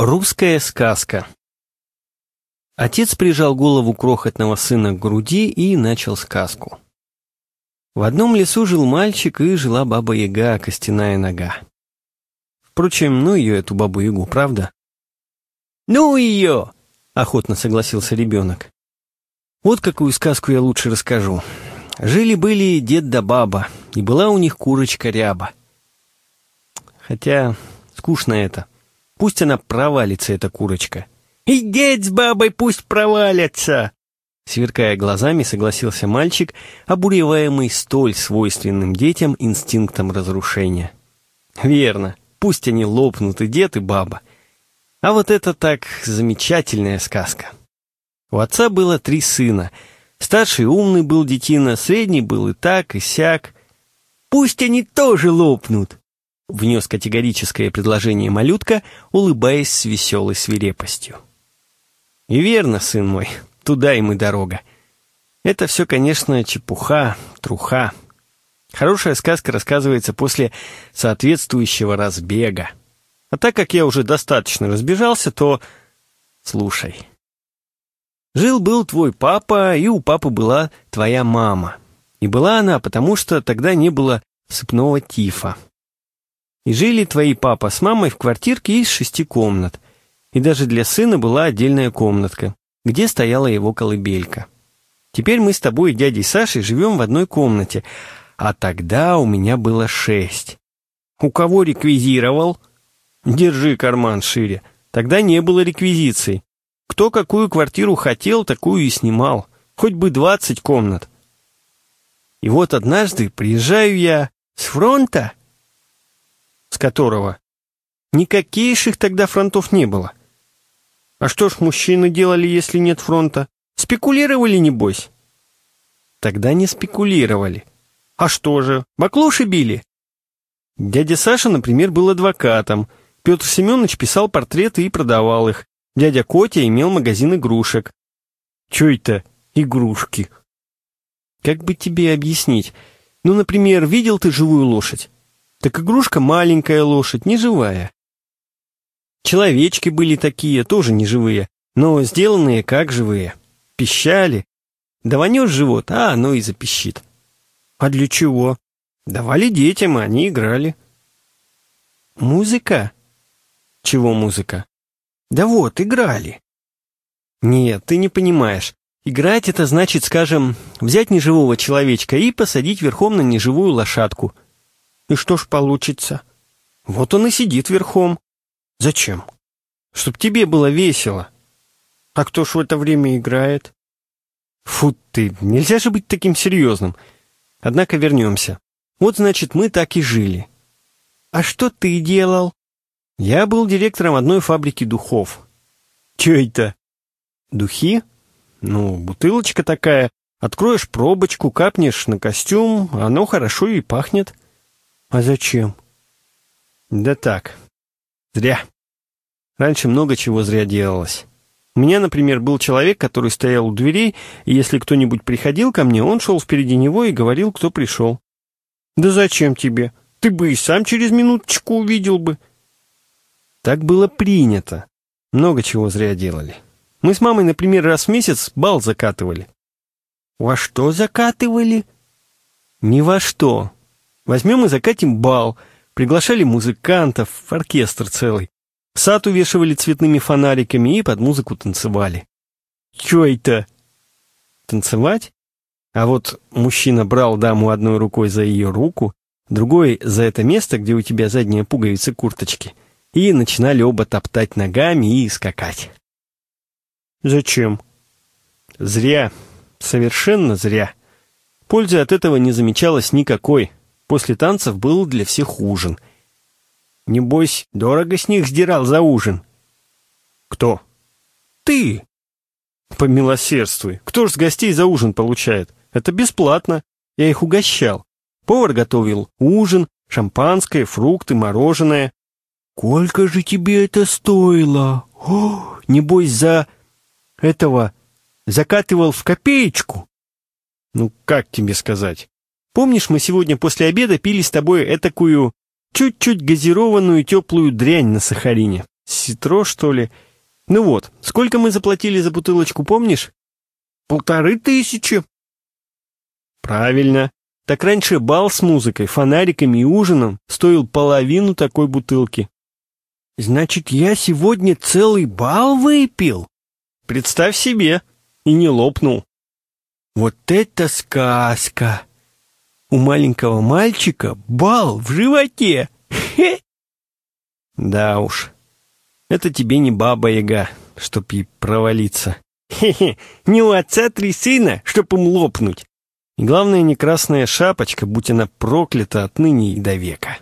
Русская сказка Отец прижал голову крохотного сына к груди и начал сказку. В одном лесу жил мальчик, и жила баба-яга, костяная нога. Впрочем, ну ее, эту бабу-ягу, правда? «Ну ее!» — охотно согласился ребенок. Вот какую сказку я лучше расскажу. Жили-были дед да баба, и была у них курочка ряба. Хотя скучно это. Пусть она провалится, эта курочка. И дед с бабой пусть провалятся!» Сверкая глазами, согласился мальчик, обуреваемый столь свойственным детям инстинктом разрушения. «Верно, пусть они лопнут и дед, и баба. А вот это так замечательная сказка. У отца было три сына. Старший умный был детина, средний был и так, и сяк. Пусть они тоже лопнут!» Внес категорическое предложение малютка, улыбаясь с веселой свирепостью. «И верно, сын мой, туда им и дорога. Это все, конечно, чепуха, труха. Хорошая сказка рассказывается после соответствующего разбега. А так как я уже достаточно разбежался, то слушай. Жил-был твой папа, и у папы была твоя мама. И была она, потому что тогда не было сыпного тифа. И жили твои папа с мамой в квартирке из шести комнат. И даже для сына была отдельная комнатка, где стояла его колыбелька. Теперь мы с тобой и дядей Сашей живем в одной комнате, а тогда у меня было шесть. У кого реквизировал? Держи карман шире. Тогда не было реквизиций. Кто какую квартиру хотел, такую и снимал. Хоть бы двадцать комнат. И вот однажды приезжаю я с фронта, с которого никаких тогда фронтов не было. А что ж мужчины делали, если нет фронта? Спекулировали, небось? Тогда не спекулировали. А что же, баклуши били? Дядя Саша, например, был адвокатом. Петр Семенович писал портреты и продавал их. Дядя Котя имел магазин игрушек. Чё это игрушки? Как бы тебе объяснить? Ну, например, видел ты живую лошадь? Так игрушка маленькая лошадь, не живая. Человечки были такие, тоже не живые, но сделанные как живые. Пищали. Даванешь живот, а оно и запищит. А для чего? Давали детям, а они играли. Музыка? Чего музыка? Да вот, играли. Нет, ты не понимаешь. Играть это значит, скажем, взять неживого человечка и посадить верхом на неживую лошадку – и что ж получится? Вот он и сидит верхом. Зачем? Чтоб тебе было весело. А кто ж в это время играет? Фу ты, нельзя же быть таким серьезным. Однако вернемся. Вот, значит, мы так и жили. А что ты делал? Я был директором одной фабрики духов. Че это? Духи? Ну, бутылочка такая. Откроешь пробочку, капнешь на костюм, оно хорошо и пахнет. А зачем? Да так. Зря. Раньше много чего зря делалось. У меня, например, был человек, который стоял у дверей, и если кто-нибудь приходил ко мне, он шел впереди него и говорил, кто пришел. «Да зачем тебе? Ты бы и сам через минуточку увидел бы». Так было принято. Много чего зря делали. Мы с мамой, например, раз в месяц бал закатывали. «Во что закатывали?» «Ни во что. Возьмем и закатим бал. Приглашали музыкантов, оркестр целый. Сад увешивали цветными фонариками и под музыку танцевали. Чё это? Танцевать? А вот мужчина брал даму одной рукой за ее руку, другой за это место, где у тебя задняя пуговица курточки, и начинали оба топтать ногами и скакать. Зачем? Зря. Совершенно зря. Пользы от этого не замечалось никакой. После танцев был для всех ужин. Небось, дорого с них сдирал за ужин. Кто? Ты. Помилосердствуй. Кто ж с гостей за ужин получает? Это бесплатно. Я их угощал. Повар готовил ужин, шампанское, фрукты, мороженое. Сколько же тебе это стоило? О, небось, за этого закатывал в копеечку. Ну, как тебе сказать? Помнишь, мы сегодня после обеда пили с тобой этакую чуть-чуть газированную теплую дрянь на Сахарине? Ситро, что ли? Ну вот, сколько мы заплатили за бутылочку, помнишь? Полторы тысячи. Правильно. Так раньше бал с музыкой, фонариками и ужином стоил половину такой бутылки. Значит, я сегодня целый бал выпил? Представь себе, и не лопнул. Вот это сказка! У маленького мальчика бал в животе. Хе! Да уж, это тебе не баба-яга, чтоб ей провалиться. Хе-хе, не у отца три сына, чтоб им лопнуть. И главное, не красная шапочка, будь она проклята отныне и до века.